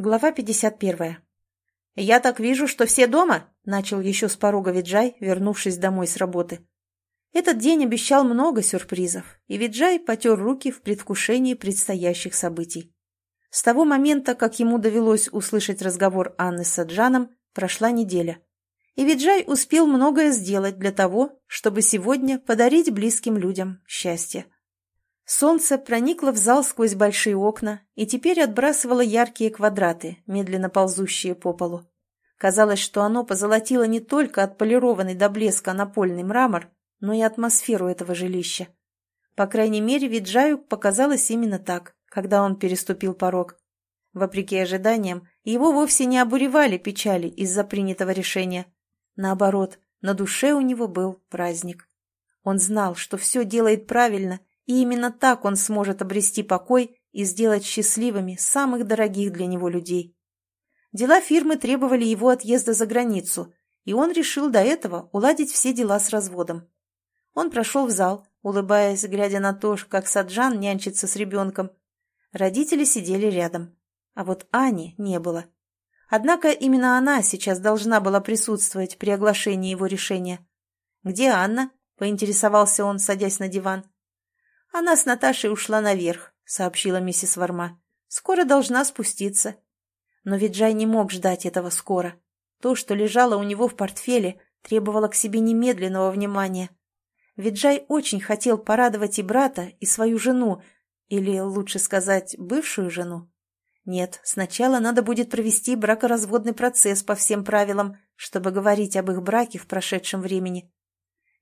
Глава 51. «Я так вижу, что все дома?» – начал еще с порога Виджай, вернувшись домой с работы. Этот день обещал много сюрпризов, и Виджай потер руки в предвкушении предстоящих событий. С того момента, как ему довелось услышать разговор Анны с Аджаном, прошла неделя. И Виджай успел многое сделать для того, чтобы сегодня подарить близким людям счастье. Солнце проникло в зал сквозь большие окна и теперь отбрасывало яркие квадраты, медленно ползущие по полу. Казалось, что оно позолотило не только отполированный до блеска напольный мрамор, но и атмосферу этого жилища. По крайней мере, Виджаю показалось именно так, когда он переступил порог. Вопреки ожиданиям, его вовсе не обуревали печали из-за принятого решения. Наоборот, на душе у него был праздник. Он знал, что все делает правильно и именно так он сможет обрести покой и сделать счастливыми самых дорогих для него людей. Дела фирмы требовали его отъезда за границу, и он решил до этого уладить все дела с разводом. Он прошел в зал, улыбаясь, глядя на то, как Саджан нянчится с ребенком. Родители сидели рядом, а вот Ани не было. Однако именно она сейчас должна была присутствовать при оглашении его решения. «Где Анна?» – поинтересовался он, садясь на диван. «Она с Наташей ушла наверх», — сообщила миссис Варма. «Скоро должна спуститься». Но Виджай не мог ждать этого скоро. То, что лежало у него в портфеле, требовало к себе немедленного внимания. Виджай очень хотел порадовать и брата, и свою жену, или, лучше сказать, бывшую жену. Нет, сначала надо будет провести бракоразводный процесс по всем правилам, чтобы говорить об их браке в прошедшем времени.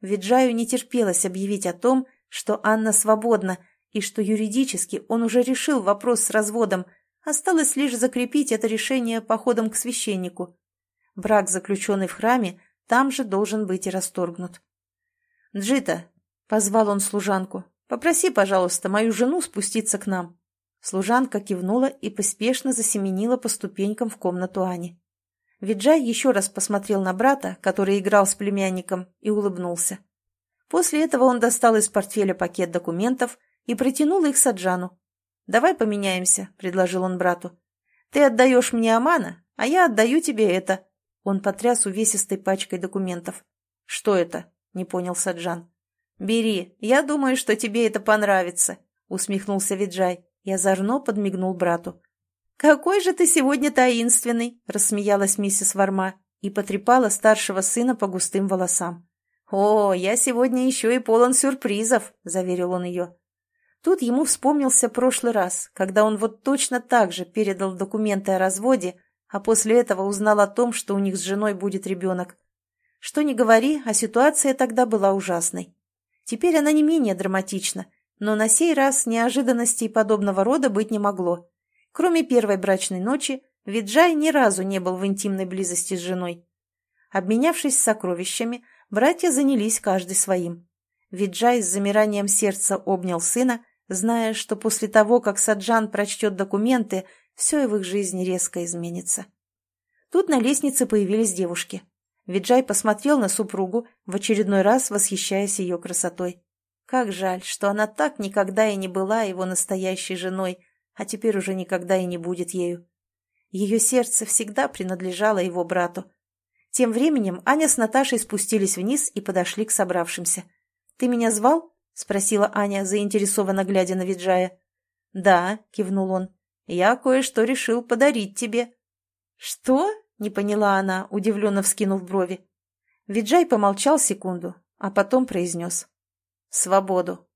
Виджаю не терпелось объявить о том, что Анна свободна и что юридически он уже решил вопрос с разводом, осталось лишь закрепить это решение походом к священнику. Брак, заключенный в храме, там же должен быть и расторгнут. «Джита», — позвал он служанку, — «попроси, пожалуйста, мою жену спуститься к нам». Служанка кивнула и поспешно засеменила по ступенькам в комнату Ани. Виджай еще раз посмотрел на брата, который играл с племянником, и улыбнулся. После этого он достал из портфеля пакет документов и протянул их Саджану. «Давай поменяемся», — предложил он брату. «Ты отдаешь мне Амана, а я отдаю тебе это». Он потряс увесистой пачкой документов. «Что это?» — не понял Саджан. «Бери, я думаю, что тебе это понравится», — усмехнулся Виджай и озорно подмигнул брату. «Какой же ты сегодня таинственный!» — рассмеялась миссис Варма и потрепала старшего сына по густым волосам. «О, я сегодня еще и полон сюрпризов», — заверил он ее. Тут ему вспомнился прошлый раз, когда он вот точно так же передал документы о разводе, а после этого узнал о том, что у них с женой будет ребенок. Что ни говори, а ситуация тогда была ужасной. Теперь она не менее драматична, но на сей раз неожиданностей подобного рода быть не могло. Кроме первой брачной ночи, Виджай ни разу не был в интимной близости с женой. Обменявшись сокровищами, братья занялись каждый своим. Виджай с замиранием сердца обнял сына, зная, что после того, как Саджан прочтет документы, все в их жизни резко изменится. Тут на лестнице появились девушки. Виджай посмотрел на супругу, в очередной раз восхищаясь ее красотой. Как жаль, что она так никогда и не была его настоящей женой, а теперь уже никогда и не будет ею. Ее сердце всегда принадлежало его брату, тем временем Аня с Наташей спустились вниз и подошли к собравшимся. «Ты меня звал?» — спросила Аня, заинтересованно глядя на Виджая. «Да», — кивнул он, — «я кое-что решил подарить тебе». «Что?» — не поняла она, удивленно вскинув брови. Виджай помолчал секунду, а потом произнес. «Свободу».